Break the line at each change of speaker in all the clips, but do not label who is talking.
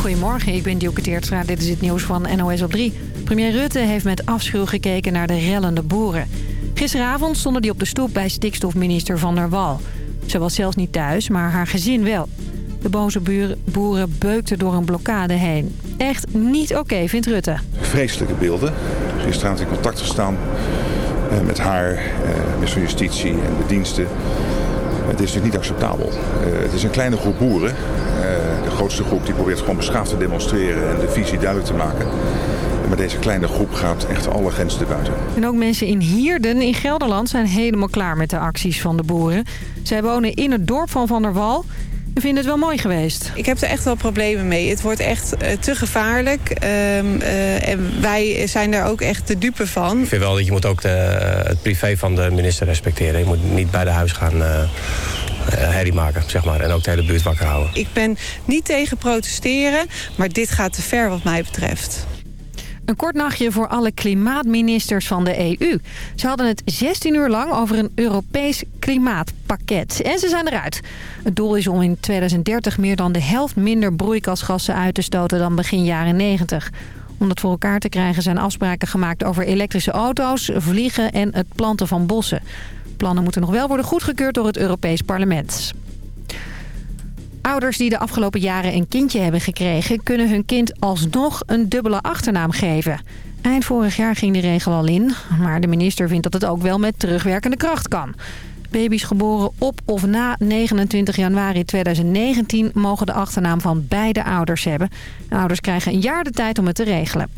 Goedemorgen, ik ben Dielke Teertstra. Dit is het nieuws van NOS op 3. Premier Rutte heeft met afschuw gekeken naar de rellende boeren. Gisteravond stonden die op de stoep bij stikstofminister Van der Wal. Ze was zelfs niet thuis, maar haar gezin wel. De boze boeren beukten door een blokkade heen. Echt niet oké, vindt Rutte.
Vreselijke beelden. Gisteravond in contact gestaan eh, met haar, eh, met van Justitie en de diensten. Het is natuurlijk niet acceptabel. Eh, het is een kleine groep boeren. de grootste groep die probeert gewoon beschaafd te demonstreren en de visie duidelijk te maken. Maar deze kleine groep gaat echt alle grenzen te buiten.
En ook mensen in Hierden in Gelderland zijn helemaal klaar met de acties van de boeren. Zij wonen in het dorp van Van der Wal we vinden het wel mooi geweest.
Ik heb er echt wel problemen mee. Het wordt echt uh, te gevaarlijk. Um, uh, en wij zijn daar ook echt de dupe van.
Ik vind wel dat je moet ook de, het privé van de minister respecteren. Je moet niet bij de huis gaan... Uh, herrie maken, zeg maar. En ook de hele buurt wakker houden.
Ik ben niet tegen protesteren, maar dit gaat te ver wat mij betreft.
Een kort nachtje voor alle klimaatministers van de EU. Ze hadden het 16 uur lang over een Europees klimaatpakket. En ze zijn eruit. Het doel is om in 2030 meer dan de helft minder broeikasgassen uit te stoten dan begin jaren 90. Om dat voor elkaar te krijgen zijn afspraken gemaakt over elektrische auto's, vliegen en het planten van bossen. Plannen moeten nog wel worden goedgekeurd door het Europees Parlement. Ouders die de afgelopen jaren een kindje hebben gekregen... kunnen hun kind alsnog een dubbele achternaam geven. Eind vorig jaar ging de regel al in. Maar de minister vindt dat het ook wel met terugwerkende kracht kan. Baby's geboren op of na 29 januari 2019 mogen de achternaam van beide ouders hebben. ouders krijgen een jaar de tijd om het te regelen.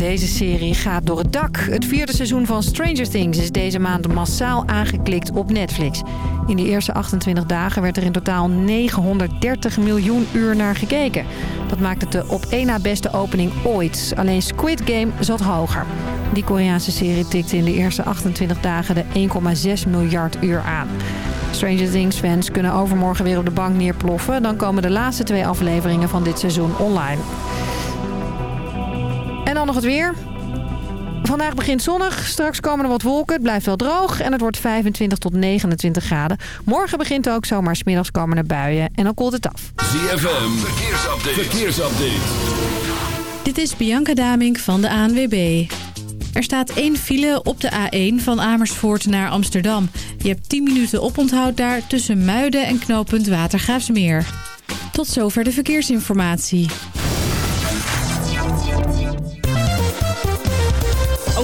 Deze serie gaat door het dak. Het vierde seizoen van Stranger Things is deze maand massaal aangeklikt op Netflix. In de eerste 28 dagen werd er in totaal 930 miljoen uur naar gekeken. Dat maakt het de op één na beste opening ooit. Alleen Squid Game zat hoger. Die Koreaanse serie tikte in de eerste 28 dagen de 1,6 miljard uur aan. Stranger Things fans kunnen overmorgen weer op de bank neerploffen. Dan komen de laatste twee afleveringen van dit seizoen online. En dan nog het weer. Vandaag begint zonnig, straks komen er wat wolken, het blijft wel droog en het wordt 25 tot 29 graden. Morgen begint ook zomaar smiddags komen er buien en dan koelt het af.
ZFM, verkeersupdate. verkeersupdate.
Dit is Bianca Damink van de ANWB. Er staat één file op de A1 van Amersfoort naar Amsterdam. Je hebt 10 minuten oponthoud daar tussen Muiden en knooppunt Watergraafsmeer. Tot zover de verkeersinformatie.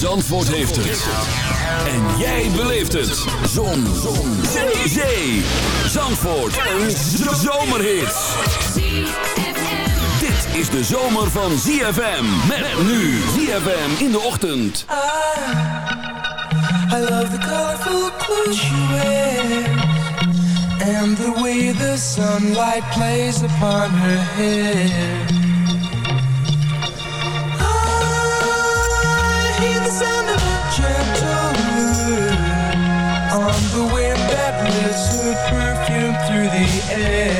Zandvoort heeft het. En jij beleeft het. Zon. Zon. Zee. Zee. Zandvoort. Een zomerhit. Dit is de zomer van ZFM. Met nu ZFM in de ochtend. I, I love the colorful clothes you wear. And the way the sunlight plays upon her hair. The.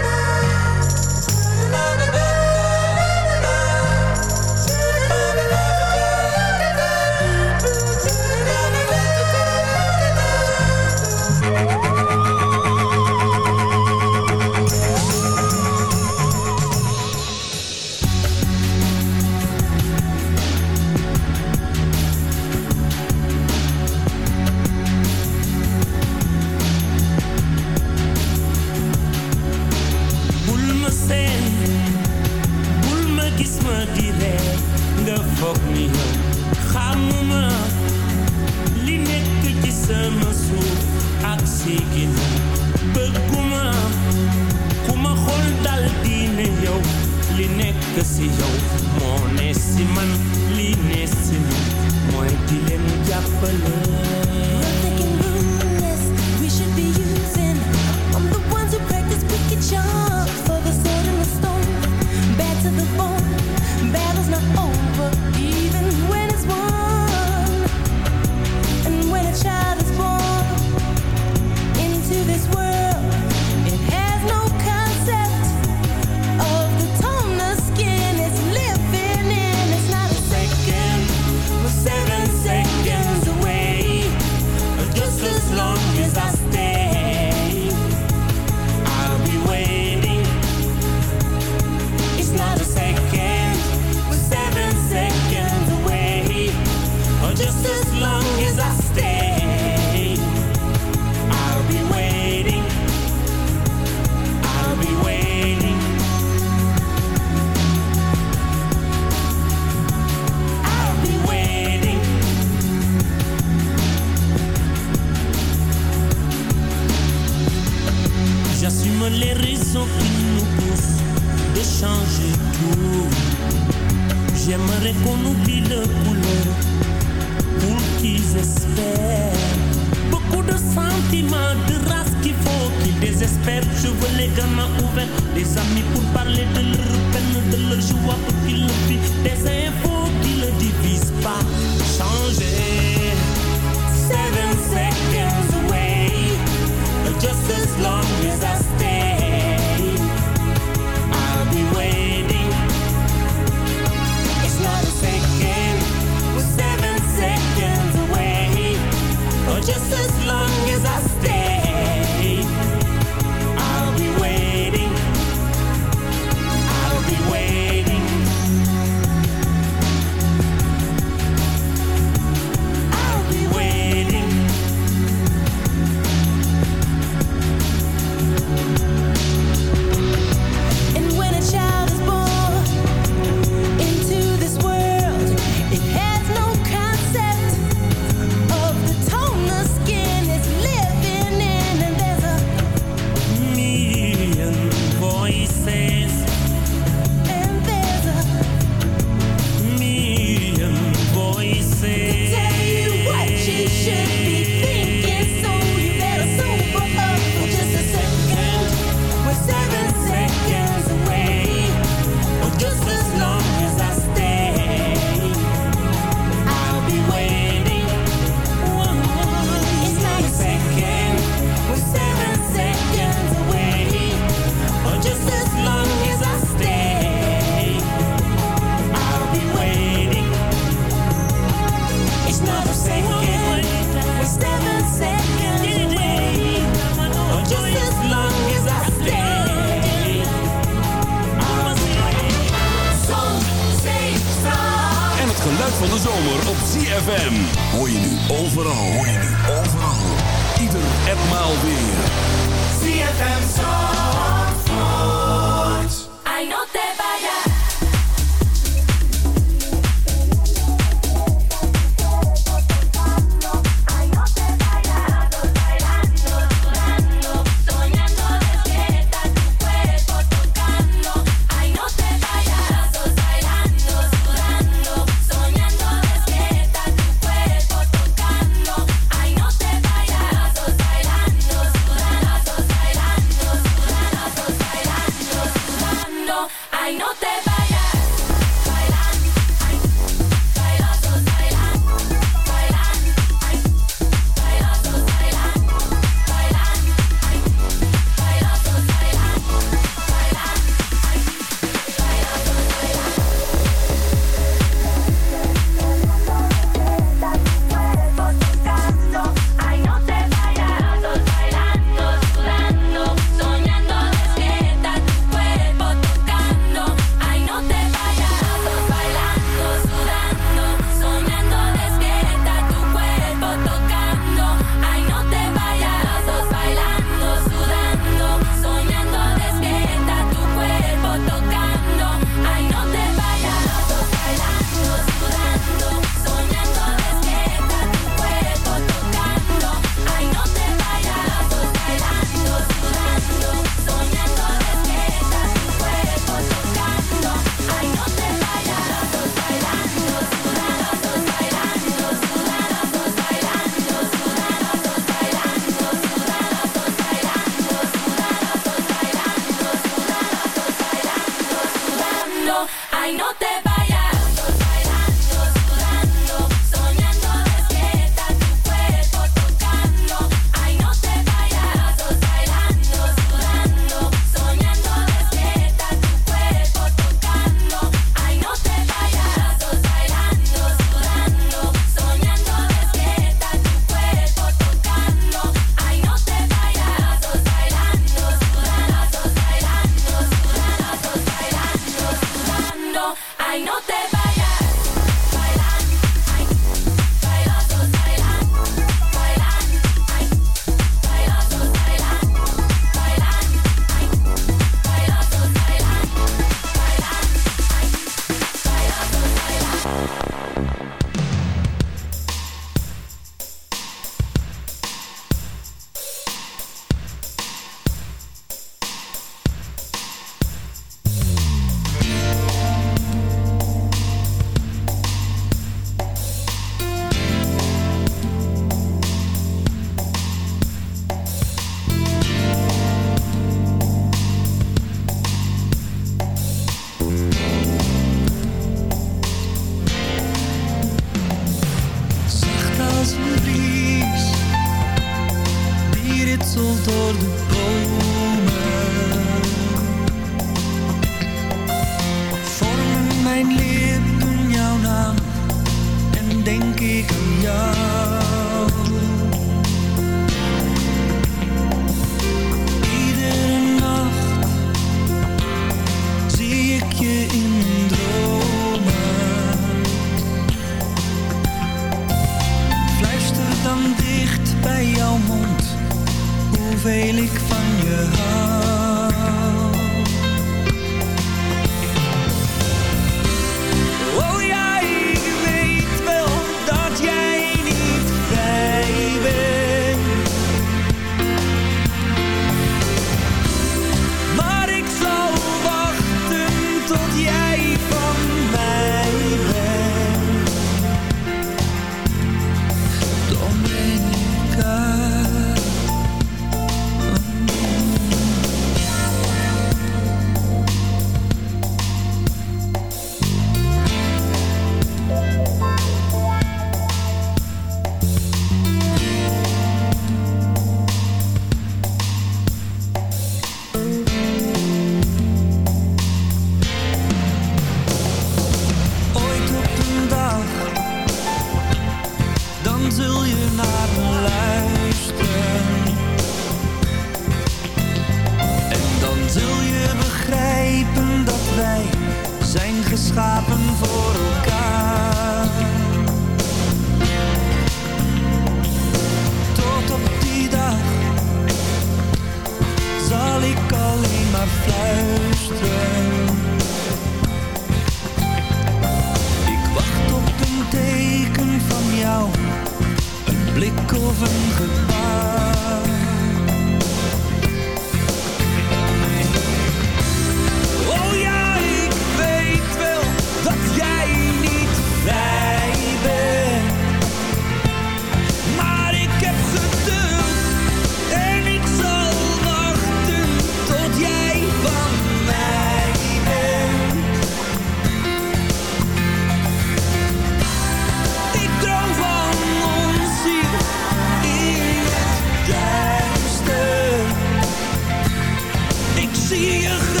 Zie je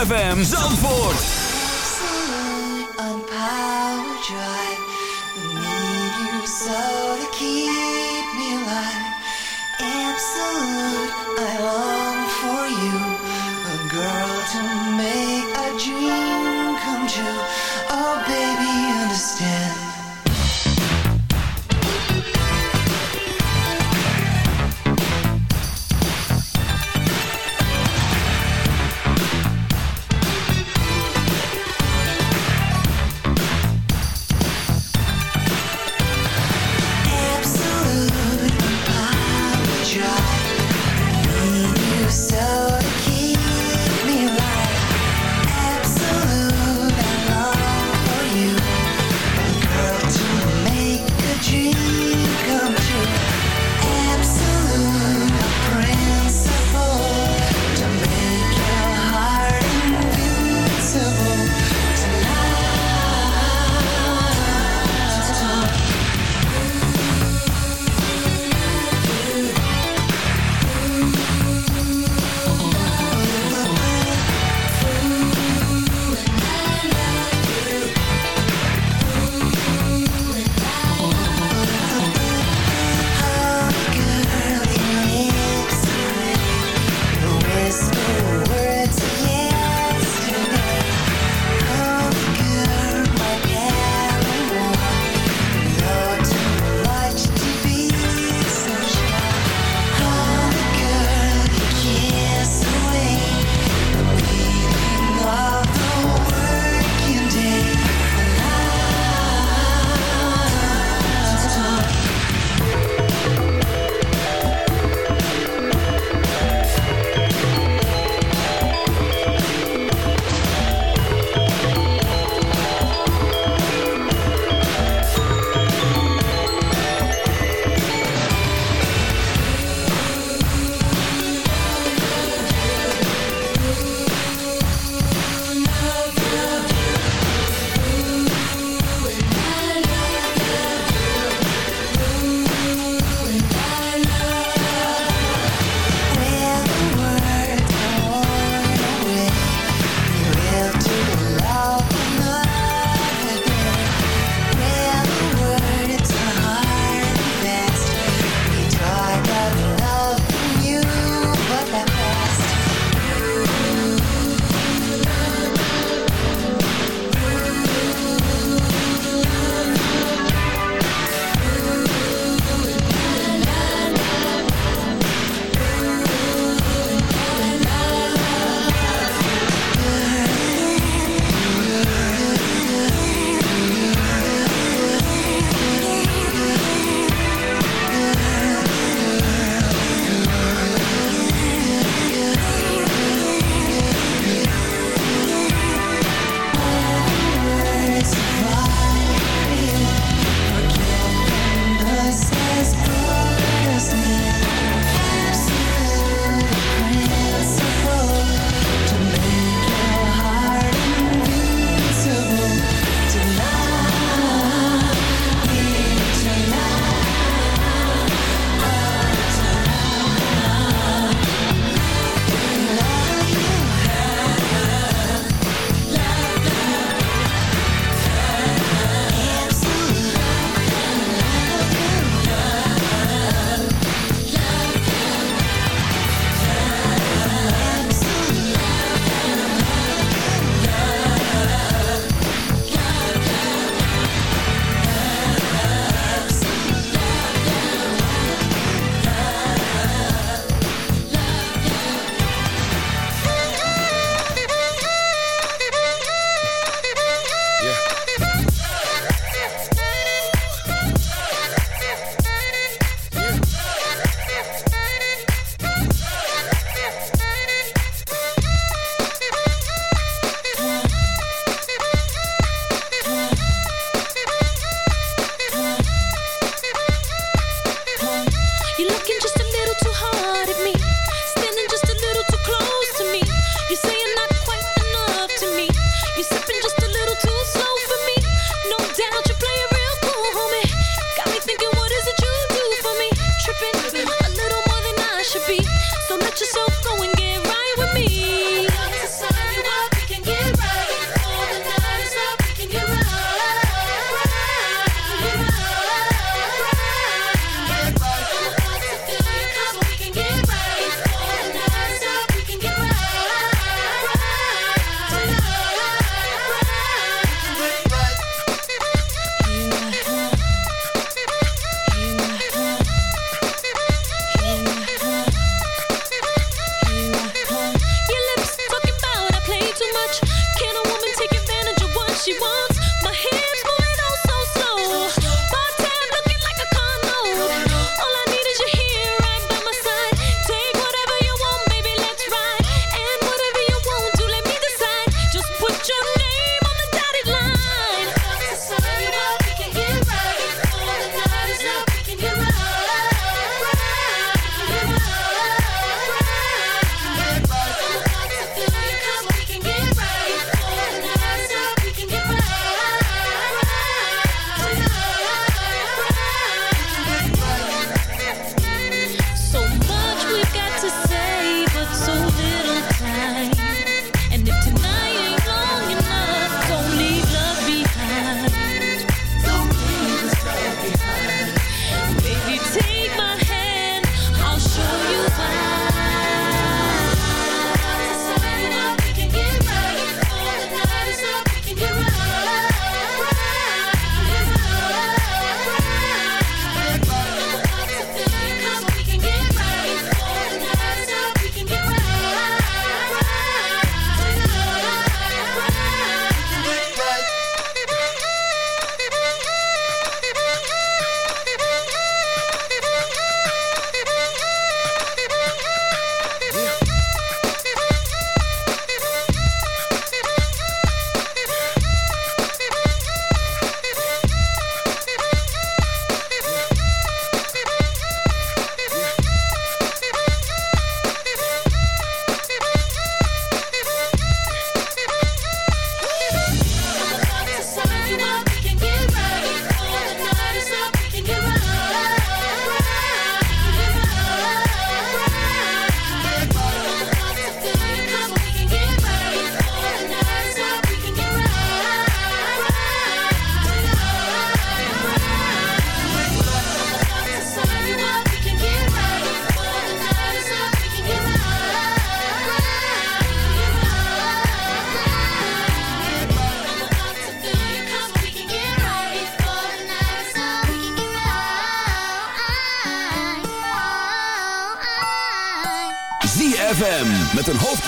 ZFM Zandvoort.
on power drive. Need you so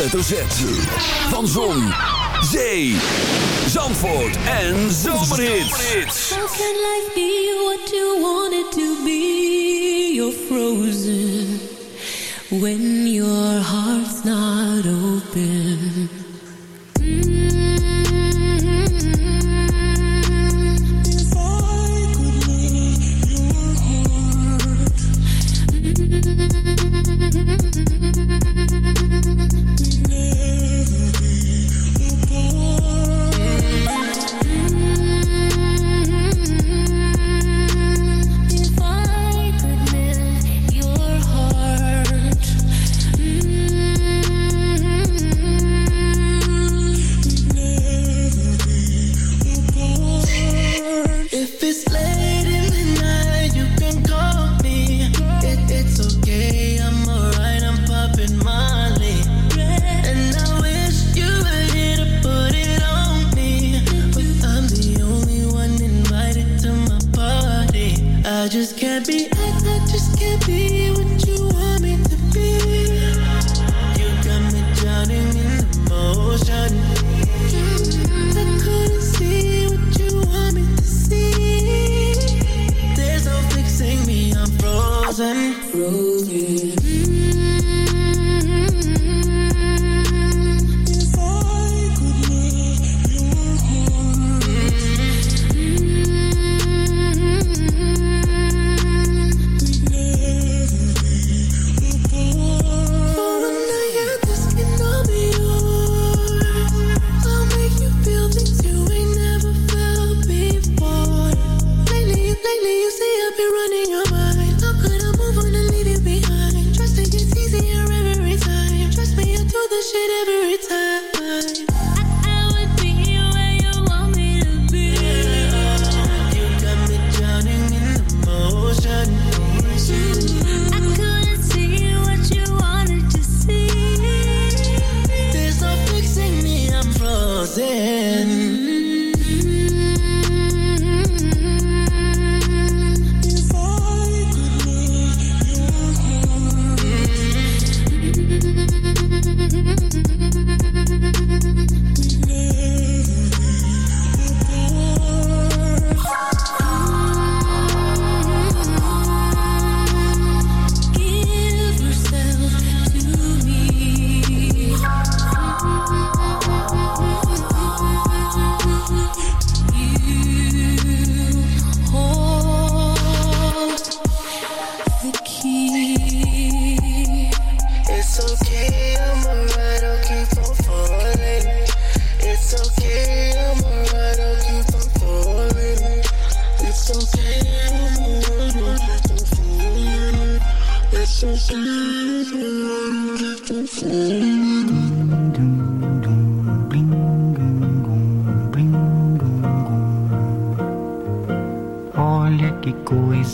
hoofdletter Van Zon, Zee, Zandvoort en Zomerhits.
How can life be what you want it to be? You're frozen. When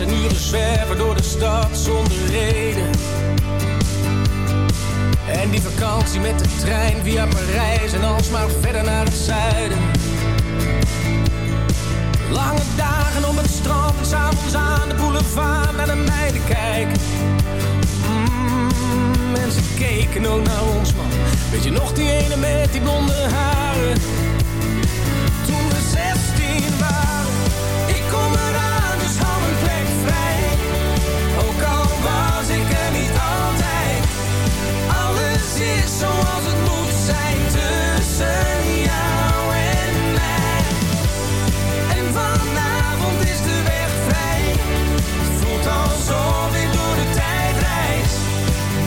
En uren zwerven door de stad zonder reden. En die vakantie met de trein via Parijs en alsmaar verder naar het zuiden. Lange dagen op het strand en s'avonds aan de boulevard naar de meiden kijken. Mm, mensen keken ook naar ons man. Weet je nog die ene met die blonde haren? Zoals het moet zijn tussen jou en mij. En vanavond is de weg vrij. Het voelt alsof ik door de tijd reis.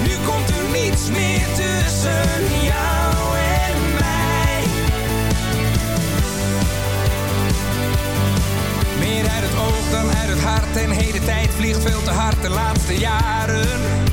Nu komt er niets meer tussen jou en mij.
Meer uit het oog dan uit het hart en heden tijd vliegt veel te hard de laatste jaren.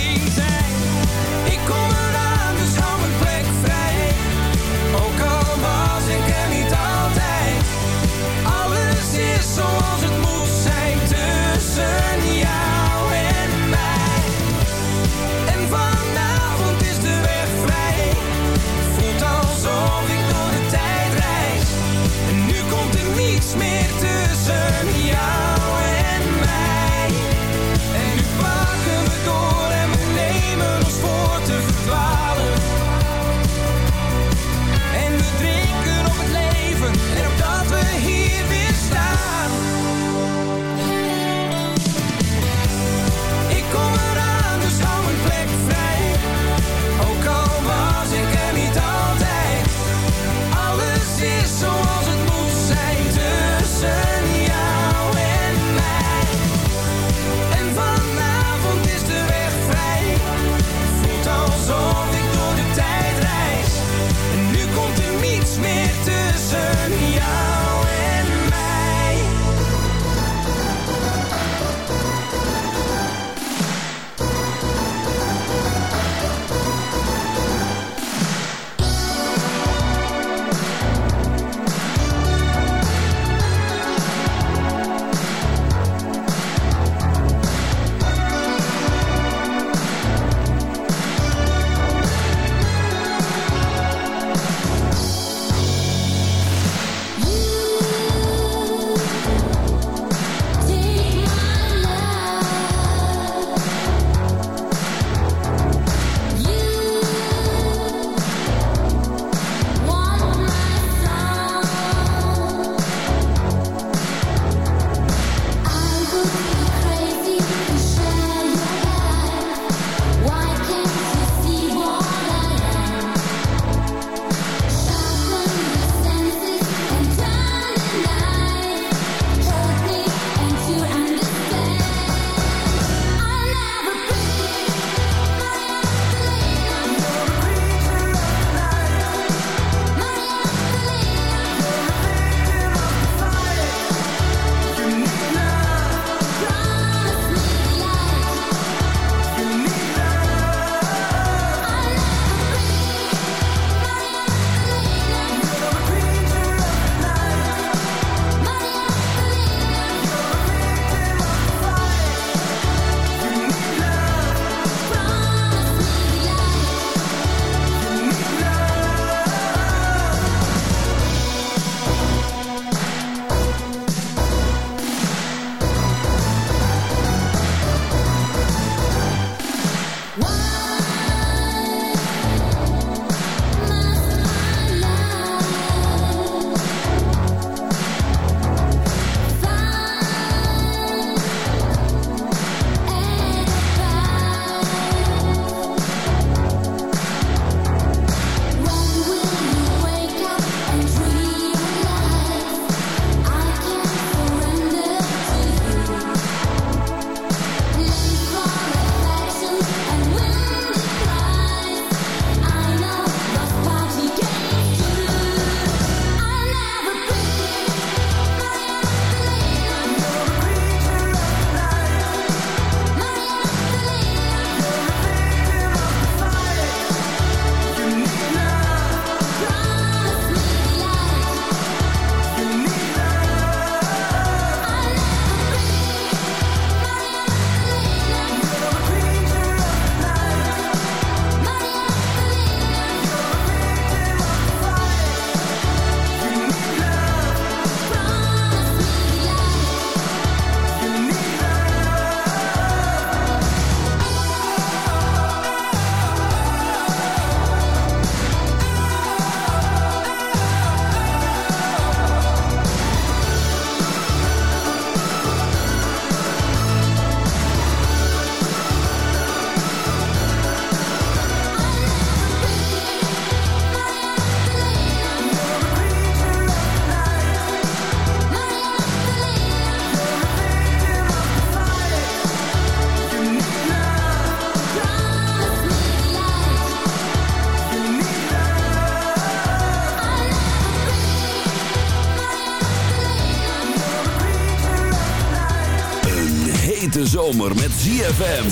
zomer met ZFM.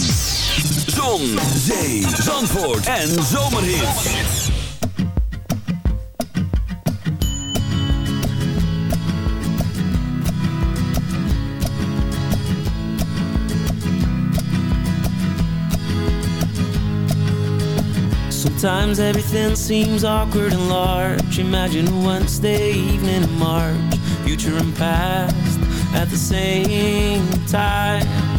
Zon, zee, zandvoort en zomerhits.
Sometimes everything seems awkward and large. Imagine a Wednesday evening in March, future and past at the same time.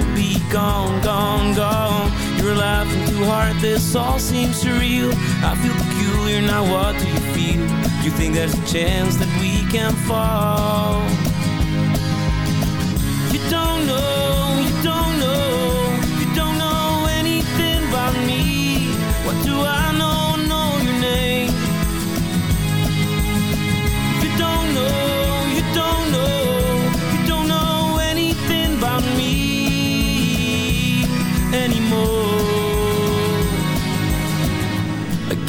gone, gone, gone. You're laughing too hard, this all seems surreal. I feel peculiar, now what do you feel? You think there's a chance that we can fall? You don't know,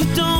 You don't